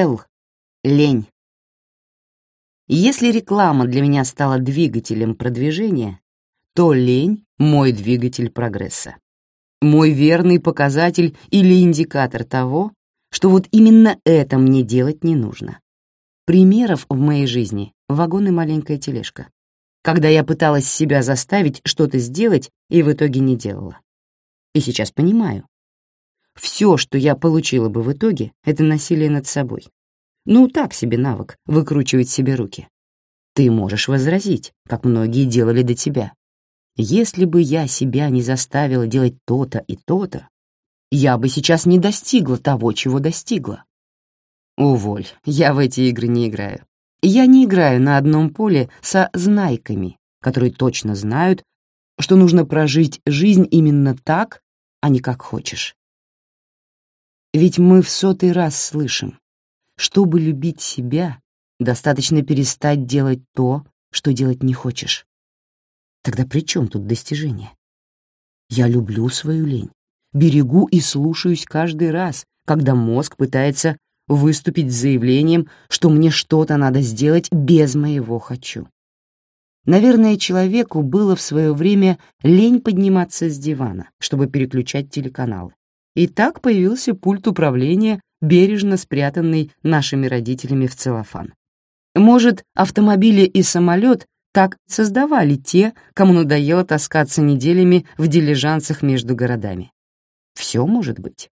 Л. Лень. Если реклама для меня стала двигателем продвижения, то лень — мой двигатель прогресса. Мой верный показатель или индикатор того, что вот именно это мне делать не нужно. Примеров в моей жизни — вагон и маленькая тележка. Когда я пыталась себя заставить что-то сделать и в итоге не делала. И сейчас понимаю. Все, что я получила бы в итоге, — это насилие над собой. Ну, так себе навык — выкручивать себе руки. Ты можешь возразить, как многие делали до тебя. Если бы я себя не заставила делать то-то и то-то, я бы сейчас не достигла того, чего достигла. Уволь, я в эти игры не играю. Я не играю на одном поле со знайками, которые точно знают, что нужно прожить жизнь именно так, а не как хочешь. Ведь мы в сотый раз слышим, чтобы любить себя, достаточно перестать делать то, что делать не хочешь. Тогда при чем тут достижение? Я люблю свою лень берегу и слушаюсь каждый раз, когда мозг пытается выступить с заявлением, что мне что-то надо сделать без моего «хочу». Наверное, человеку было в свое время лень подниматься с дивана, чтобы переключать телеканалы. И так появился пульт управления, бережно спрятанный нашими родителями в целлофан. Может, автомобили и самолет так создавали те, кому надоело таскаться неделями в дилижансах между городами. Все может быть.